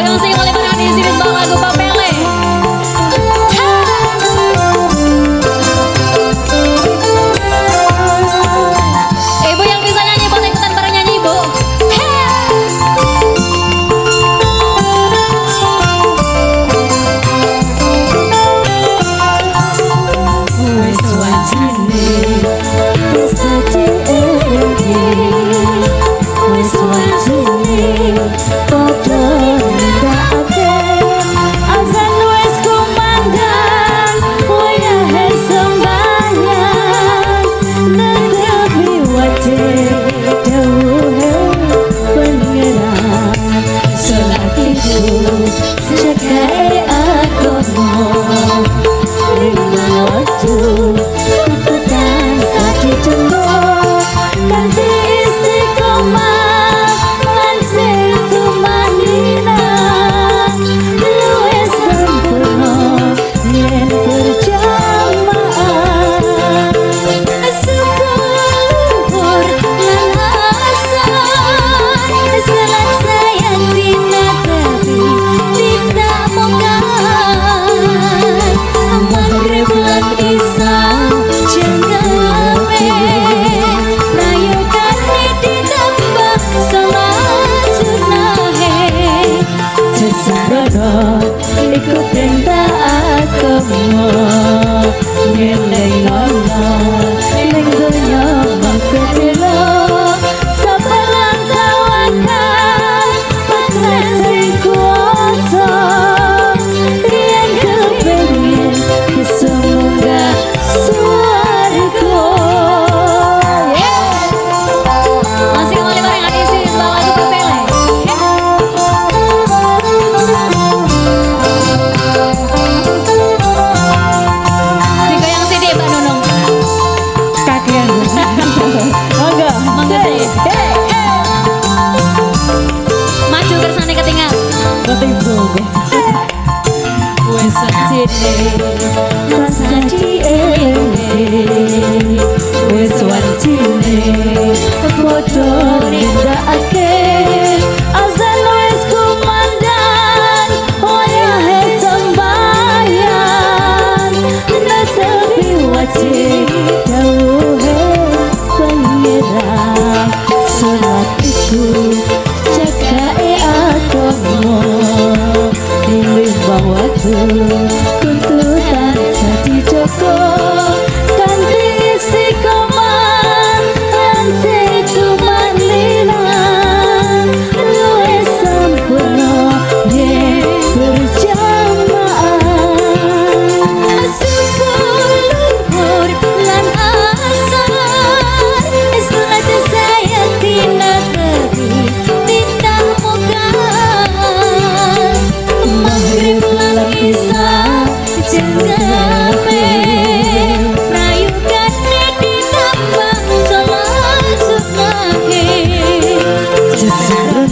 yang sing kali para di sini lagu Bapak. 自。ikut cinta aku Masanti, eh, eh, eh, eh, eh,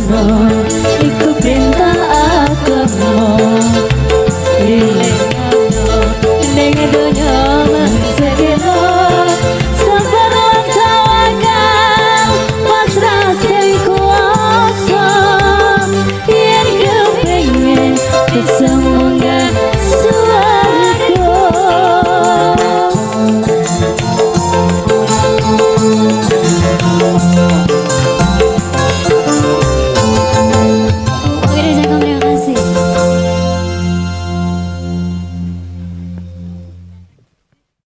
dono iku perintah agama Rilengano ning donya mangselo sabar lan tawakal pasrah sing kuasa yen kepengen kesemungan